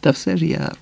Та все ж я